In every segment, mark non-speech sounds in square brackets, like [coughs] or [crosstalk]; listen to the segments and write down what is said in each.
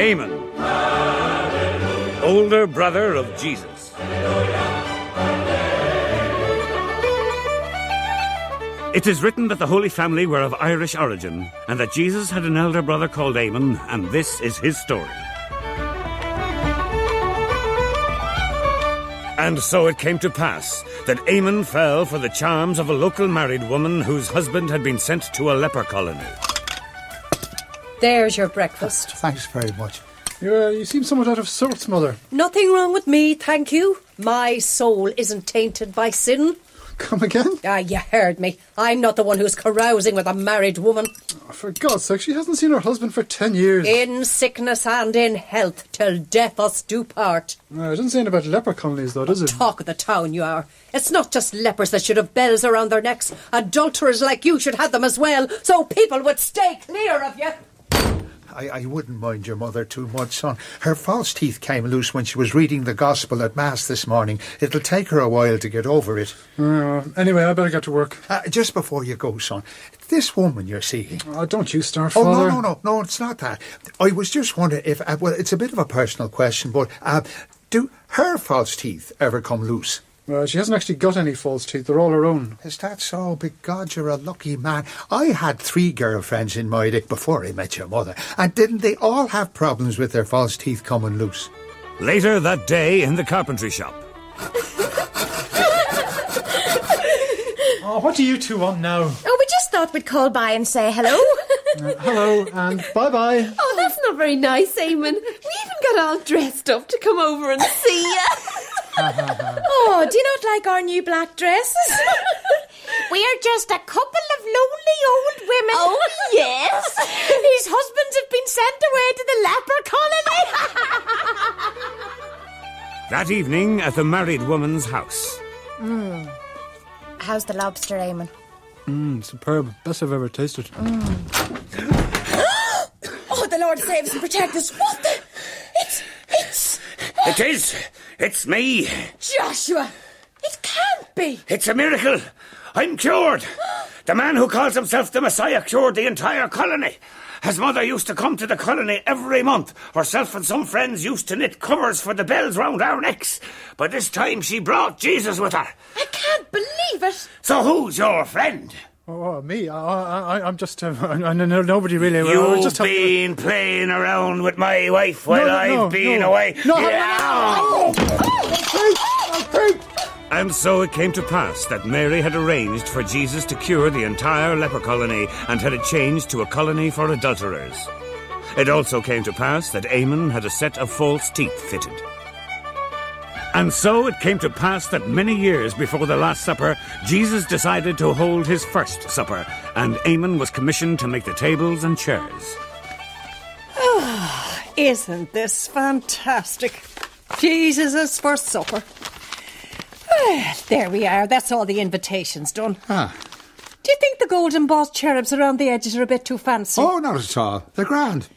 Eamon, older brother of Jesus. It is written that the Holy Family were of Irish origin, and that Jesus had an elder brother called Eamon, and this is his story. And so it came to pass that Eamon fell for the charms of a local married woman whose husband had been sent to a leper colony. There's your breakfast. Thanks very much. You, uh, you seem somewhat out of sorts, Mother. Nothing wrong with me, thank you. My soul isn't tainted by sin. Come again? Ah, you heard me. I'm not the one who's carousing with a married woman. Oh, for God's sake, she hasn't seen her husband for ten years. In sickness and in health, till death us do part. Uh, it doesn't say anything about leper colonies, though, does it? Talk of the town you are. It's not just lepers that should have bells around their necks. Adulterers like you should have them as well, so people would stay clear of you. I, I wouldn't mind your mother too much, son. Her false teeth came loose when she was reading the Gospel at Mass this morning. It'll take her a while to get over it. Uh, anyway, I better get to work. Uh, just before you go, son, this woman you're seeing. Oh, don't you start, Oh, no, no, no, no, it's not that. I was just wondering if, uh, well, it's a bit of a personal question, but uh, do her false teeth ever come loose? Uh, she hasn't actually got any false teeth. They're all her own. Is that so? Big God, you're a lucky man. I had three girlfriends in my dick before I met your mother, and didn't they all have problems with their false teeth coming loose? Later that day in the carpentry shop. [laughs] Oh, what do you two want now? Oh, we just thought we'd call by and say hello. [laughs] Hello, and bye-bye. Oh, that's not very nice, Eamon. We even got all dressed up to come over and see you. [laughs] oh, do you not like our new black dresses? [laughs] We're just a couple of lonely old women. Oh, yes. [laughs] Whose husbands have been sent away to the leper colony. That evening at the married woman's house. Hmm. How's the lobster, Eamon? Mmm, superb. Best I've ever tasted. Hmm. [gasps] Oh, the Lord save us and protect us. What the? It's, it's It is. It's me. Joshua. It can't be. It's a miracle. I'm cured. The man who calls himself the Messiah cured the entire colony. His mother used to come to the colony every month. Herself and some friends used to knit covers for the bells round our necks. But this time she brought Jesus with her. I can't believe it. So who's your friend? Oh, uh, me? I, I, I'm just. Uh, [laughs] I, I know nobody really. I You've was just helping- been playing around with my wife while no, I've no, been no. away. No, no, no, Yeah. Hey, And so it came to pass that Mary had arranged for Jesus to cure the entire leper colony and had it changed to a colony for adulterers. It also came to pass that Eamon had a set of false teeth fitted. And so it came to pass that many years before the Last Supper, Jesus decided to hold his first supper, and Eamon was commissioned to make the tables and chairs. Isn't this fantastic? Jesus first supper. Well, there we are. That's all the invitations done. Ah. Do you think the golden boss cherubs around the edges are a bit too fancy? Oh, not at all. They're grand.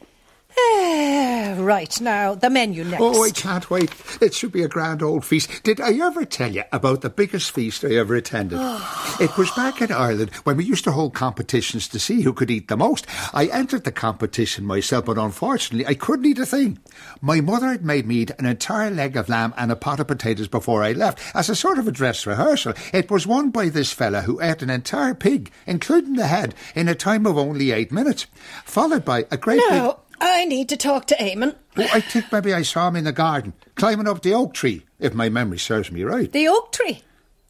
Right, now, the menu next. Oh, I can't wait. It should be a grand old feast. Did I ever tell you about the biggest feast I ever attended? [sighs] it was back in Ireland when we used to hold competitions to see who could eat the most. I entered the competition myself, but unfortunately, I couldn't eat a thing. My mother had made me eat an entire leg of lamb and a pot of potatoes before I left, as a sort of a dress rehearsal. It was won by this fella who ate an entire pig, including the head, in a time of only eight minutes, followed by a great big... I need to talk to Eamon. Oh, I think maybe I saw him in the garden, climbing up the oak tree, if my memory serves me right. The oak tree.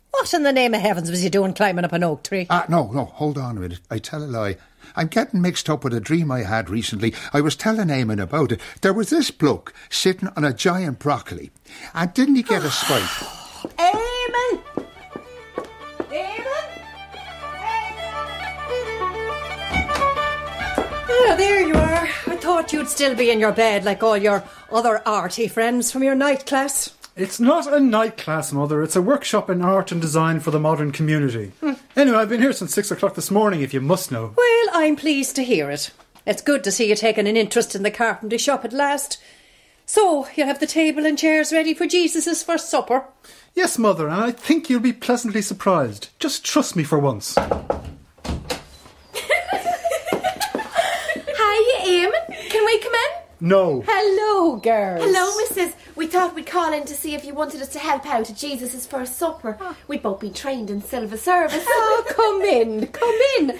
What in the name of heavens was you doing climbing up an oak tree? Ah, no, no, hold on a minute. I tell a lie. I'm getting mixed up with a dream I had recently. I was telling Eamon about it. There was this bloke sitting on a giant broccoli. And didn't he get a spike? [gasps] Eamon! Eamon? Ah, there you are. I thought you'd still be in your bed like all your other arty friends from your night class. It's not a night class, Mother. It's a workshop in art and design for the modern community. Hmm. Anyway, I've been here since six o'clock this morning, if you must know. Well, I'm pleased to hear it. It's good to see you taking an interest in the carpentry shop at last. So, you'll have the table and chairs ready for Jesus' first supper? Yes, Mother, and I think you'll be pleasantly surprised. Just trust me for once. Hi, Eamon. Can we come in? No. Hello, girls. Hello, missus. We thought we'd call in to see if you wanted us to help out at Jesus' first supper. Ah. We'd both been trained in silver service. [laughs] Oh, come in, come in.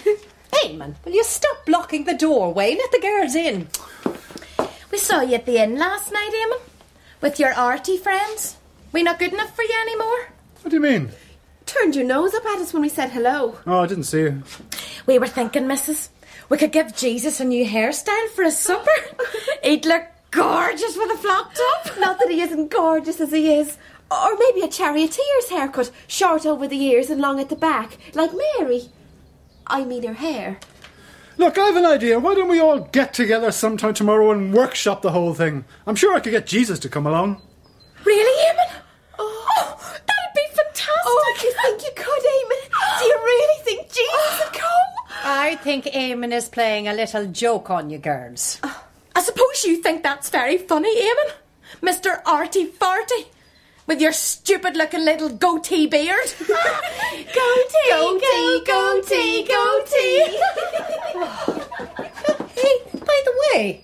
Eamon, will you stop blocking the doorway? Let the girls in. We saw you at the inn last night, Eamon. With your arty friends. We not good enough for you anymore? What do you mean? Turned your nose up at us when we said hello. Oh, I didn't see you. We were thinking, missus, we could give Jesus a new hairstyle for his supper. [laughs] He'd look gorgeous with a flat top. Not that he isn't gorgeous as he is. Or maybe a charioteer's haircut, short over the ears and long at the back, like Mary. I mean her hair. Look, I have an idea. Why don't we all get together sometime tomorrow and workshop the whole thing? I'm sure I could get Jesus to come along. Really, Eamon? Oh, oh that'd be fantastic. Oh, do you think you could, Eamon? Do you really think Jesus would [gasps] come? I think Eamon is playing a little joke on you, girls. I suppose you think that's very funny, Eamon? Mr. Arty Farty? With your stupid looking little goatee beard? [laughs] Goatee, goatee, goatee, goatee. [laughs] Hey, by the way,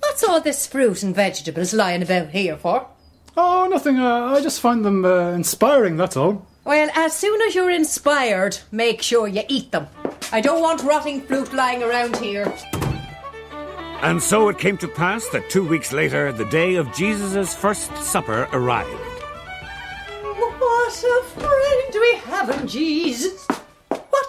what's all this fruit and vegetables lying about here for? Oh, nothing. Uh, I just find them uh, inspiring, that's all. Well, as soon as you're inspired, make sure you eat them. I don't want rotting fruit lying around here. And so it came to pass that two weeks later, the day of Jesus' first supper arrived. What a friend we have in Jesus. What?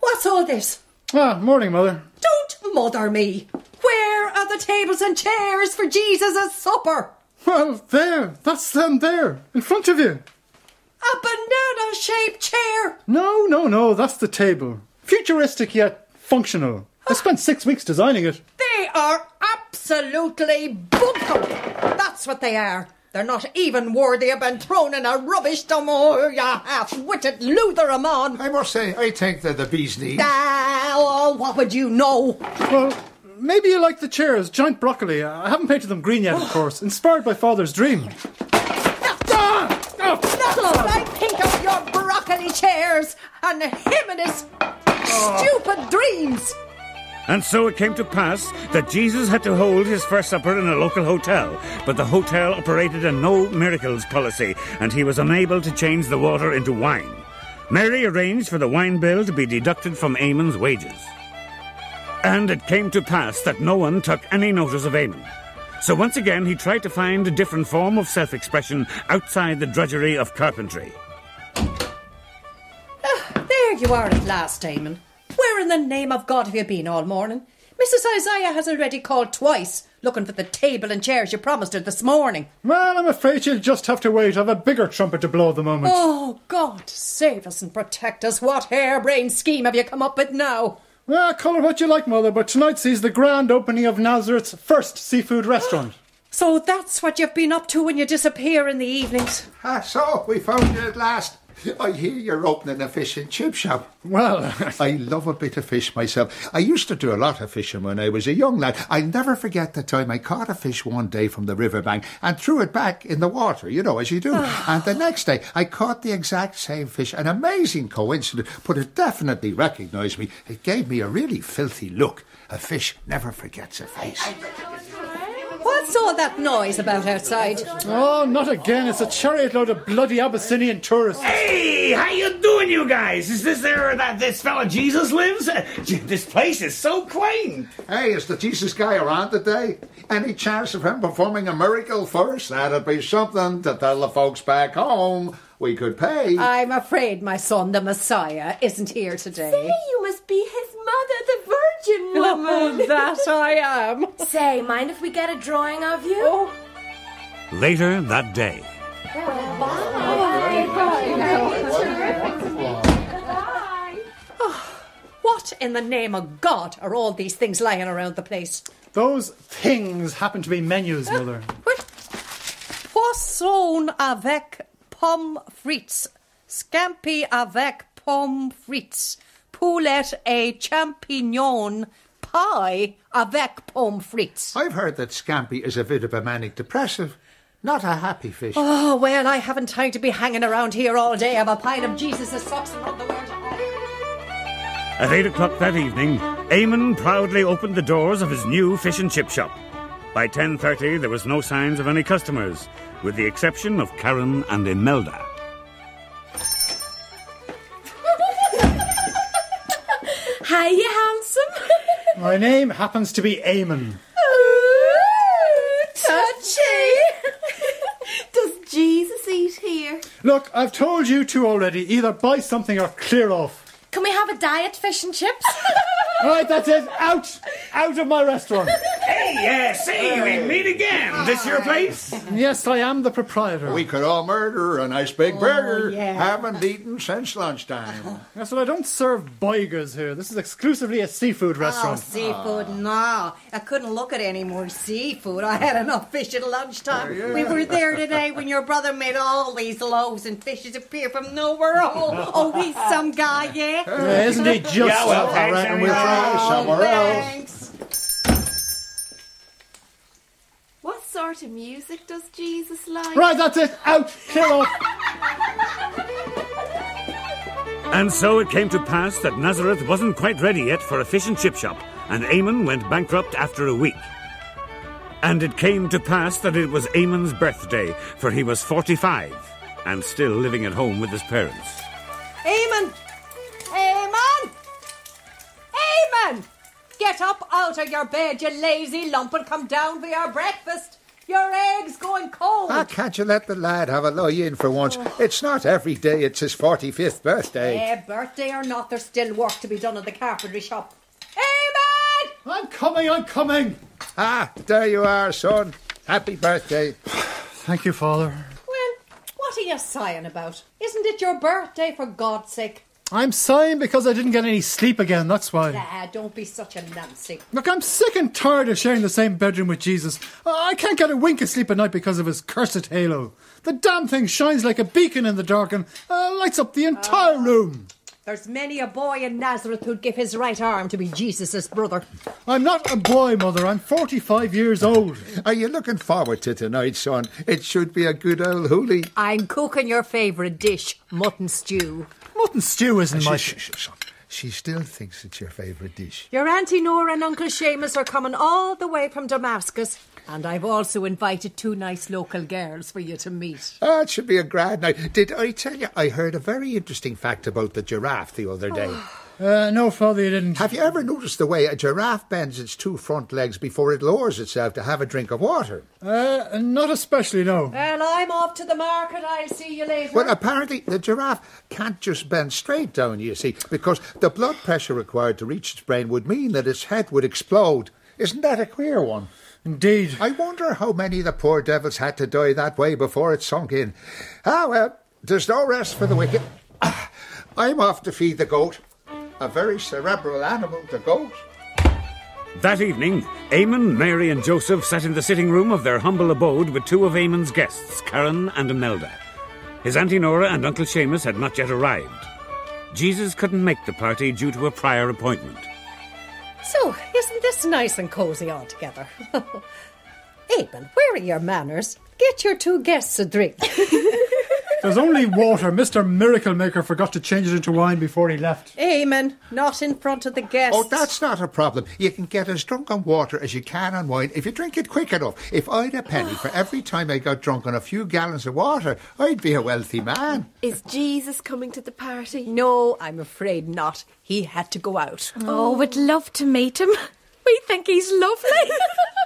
What's all this? Ah, morning, Mother. Don't mother me. Where are the tables and chairs for Jesus' supper? Well, there. That's them there, in front of you. A banana shaped chair. No, no, no, that's the table. Futuristic yet functional. I spent six weeks designing it. They are absolutely bunkum. That's what they are. They're not even worthy of being thrown in a rubbish dump. Oh, you half-witted Luther man. I must say, I think they're the bee's knees. Ah, oh, what would you know? Well, maybe you like the chairs, giant broccoli. I haven't painted them green yet, of [gasps] course. Inspired by Father's dream. That's what I think of broccoli chairs and him and his stupid dreams. And so it came to pass that Jesus had to hold his first supper in a local hotel, but the hotel operated a no miracles policy, and he was unable to change the water into wine. Mary arranged for the wine bill to be deducted from Eamon's wages. And it came to pass that no one took any notice of Amon. So once again he tried to find a different form of self expression outside the drudgery of carpentry. There you are at last, Damon. Where in the name of God have you been all morning? Mrs. Isaiah has already called twice, looking for the table and chairs you promised her this morning. Well, I'm afraid you'll just have to wait. I've a bigger trumpet to blow at the moment. Oh, God, save us and protect us. What harebrained scheme have you come up with now? Well, call it what you like, Mother, but tonight sees the grand opening of Nazareth's first seafood restaurant. [gasps] So that's what you've been up to when you disappear in the evenings. Ah, so we found you at last. [laughs] I hear you're opening a fish and chip shop. Well, [laughs] I love a bit of fish myself. I used to do a lot of fishing when I was a young lad. I'll never forget the time I caught a fish one day from the riverbank and threw it back in the water, you know, as you do. Ah. and the next day, I caught the exact same fish. An amazing coincidence, but it definitely recognised me. It gave me a really filthy look. A fish never forgets a face. What's all that noise about outside? oh, not again. It's a chariot load of bloody Abyssinian tourists. Hey, how you doing, you guys? Is this there that this fella Jesus lives? [laughs] This place is so quaint. Hey, is the Jesus guy around today? Any chance of him performing a miracle first? That'd be something to tell the folks back home we could pay. I'm afraid my son, the Messiah, isn't here today. Say you must be his mother, the Virgin Oh, Woman. [laughs] that I am. Say, mind if we get a drawing of you? Oh, Later that day. [sighs] what in the name of God are all these things lying around the place? Those things happen to be menus, Mother. What? Poisson avec pommes frites. Scampi avec pommes frites. Poulet et champignon pie avec pommes frites. I've heard that scampi is a bit of a manic depressive, not a happy fish. Oh, well, I haven't time to be hanging around here all day. I've a pile of Jesus' socks and underwear to hide. At eight o'clock that evening, Eamon proudly opened the doors of his new fish and chip shop. By 10.30 there was no signs of any customers, with the exception of Karen and Imelda. My name happens to be Eamon. Ooh, touchy. [laughs] Does Jesus eat here? Look, I've told you two already. Either buy something or clear off. Can we have a diet fish and chips? All [laughs] right, that's it. Out! Out of my restaurant. Hey, yeah, say, we meet again. This your place? Yes, I am the proprietor. We could all murder a nice big oh, burger. yeah. Haven't eaten since lunchtime. [laughs] Yes, but I don't serve boigers here. This is exclusively a seafood restaurant. Oh, restaurant. seafood, ah. no. I couldn't look at any more seafood. I had enough fish at lunchtime. We were there [laughs] today when your brother made all these loaves and fishes appear from nowhere. Oh, oh he's some guy, yeah? Yeah, isn't he [laughs] just? Yeah, well, I thanks reckon we'll anyway. try oh, somewhere else. Thanks. Sort of music does Jesus like? Right, that's it. Out. Clear off. And so it came to pass that Nazareth wasn't quite ready yet for a fish and chip shop, and Eamon went bankrupt after a week. And it came to pass that it was Eamon's birthday, for he was 45, and still living at home with his parents. Eamon! Eamon! Eamon! Get up out of your bed, you lazy lump, and come down for your breakfast. Your egg's going cold. Ah, can't you let the lad have a lie in for once? It's not every day it's his 45th birthday. Eh, birthday or not, there's still work to be done at the carpentry shop. Eamon! I'm coming. I'm coming. Ah, there you are, son. Happy birthday. [sighs] Thank you, Father. Well, what are you sighing about? Isn't it your birthday, for God's sake? I'm sighing because I didn't get any sleep again. That's why. Ah, don't be such a Nancy. Look, I'm sick and tired of sharing the same bedroom with Jesus. I can't get a wink of sleep at night because of his cursed halo. The damn thing shines like a beacon in the dark and uh, lights up the entire room. There's many a boy in Nazareth who'd give his right arm to be Jesus' brother. I'm not a boy, Mother. I'm 45 years old. Are you looking forward to tonight, son? It should be a good old hoolie. I'm cooking your favourite dish, mutton stew. Mutton stew isn't my... Shh, shh, shh, son. She still thinks it's your favourite dish. Your Auntie Nora and Uncle Seamus are coming all the way from Damascus. And I've also invited two nice local girls for you to meet. Ah, it should be a grand night. Did I tell you I heard a very interesting fact about the giraffe the other day? Uh, no, Father, you didn't. Have you ever noticed the way a giraffe bends its two front legs before it lowers itself to have a drink of water? Uh, not especially, no. Well, I'm off to the market. I'll see you later. Well, apparently the giraffe can't just bend straight down, you see, because the blood pressure required to reach its brain would mean that its head would explode. Isn't that a queer one? Indeed. I wonder how many of the poor devils had to die that way before it sunk in. Ah, well, there's no rest for the wicked. Ah, [coughs] I'm off to feed the goat. A very cerebral animal, the goat. That evening, Eamon, Mary, and Joseph sat in the sitting room of their humble abode with two of Eamon's guests, Karen and Imelda. His Auntie Nora and Uncle Seamus had not yet arrived. Jesus couldn't make the party due to a prior appointment. So, isn't this nice and cosy altogether? [laughs] Eamon, where are your manners? Get your two guests a drink. [laughs] There's only water. Mr. Miracle Maker forgot to change it into wine before he left. Eamon. not in front of the guests. Oh, that's not a problem. You can get as drunk on water as you can on wine if you drink it quick enough. If I'd a penny for every time I got drunk on a few gallons of water, I'd be a wealthy man. Is Jesus coming to the party? No, I'm afraid not. He had to go out. Oh, would love to meet him. [laughs] We think he's lovely. [laughs]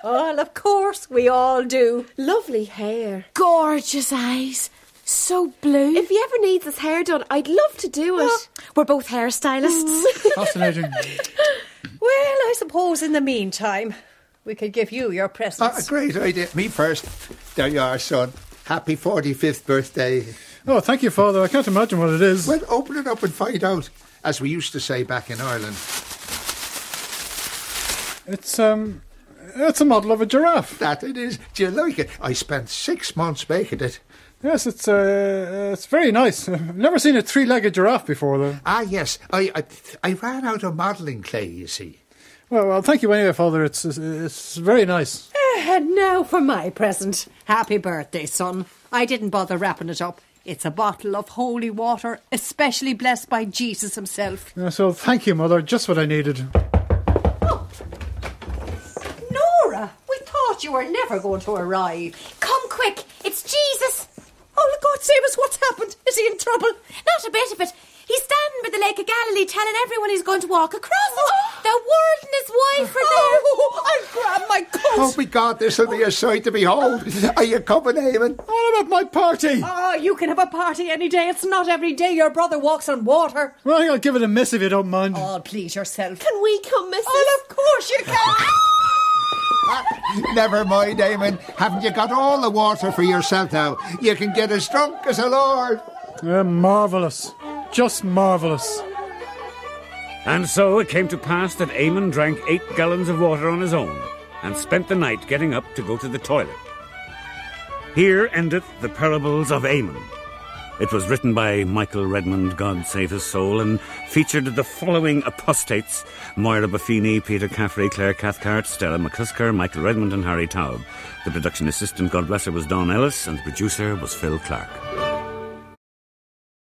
Well, of course, we all do. Lovely hair. Gorgeous eyes. So blue. If he ever needs his hair done, I'd love to do it. We're both hairstylists. [laughs] Fascinating. Well, I suppose in the meantime, we could give you your Ah, presents. great idea. Me first. There you are, son. Happy 45th birthday. Oh, thank you, Father. I can't imagine what it is. Well, open it up and find out, as we used to say back in Ireland. It's um, it's a model of a giraffe. That it is. Do you like it? I spent six months making it. Yes, it's uh, it's very nice. I've [laughs] never seen a three-legged giraffe before, though. Ah, yes. I, I, I ran out of modelling clay, you see. Well, well, thank you anyway, Father. It's it's, it's very nice. And now for my present. Happy birthday, son. I didn't bother wrapping it up. It's a bottle of holy water, especially blessed by Jesus himself. Uh, so thank you, Mother. Just what I needed. Nora, we thought you were never going to arrive. Come quick, it's Jesus. Oh, God save us, what's happened? Is he in trouble? Not a bit of it. He's standing by the Lake of Galilee telling everyone he's going to walk across it. The world and his wife are there. Oh, I'll grab my coat. Oh, my God, this will be a sight to behold. Are you coming, Eamon? What about my party? Oh, you can have a party any day. It's not every day your brother walks on water. Well, I'll give it a miss if you don't mind. Oh, please yourself. Can we come, missus? Oh, of course you can. [laughs] [laughs] Never mind, Eamon. Haven't you got all the water for yourself now? You can get as drunk as a lord. Uh, marvellous. Just marvellous. And so it came to pass that Eamon drank eight gallons of water on his own, and spent the night getting up to go to the toilet. Here endeth the parables of Eamon. It was written by Michael Redmond, God save his soul, and featured the following apostates Moira Buffini, Peter Caffrey, Claire Cathcart, Stella McCusker, Michael Redmond, and Harry Taub. The production assistant, God bless her, was Dawn Ellis, and the producer was Phil Clark.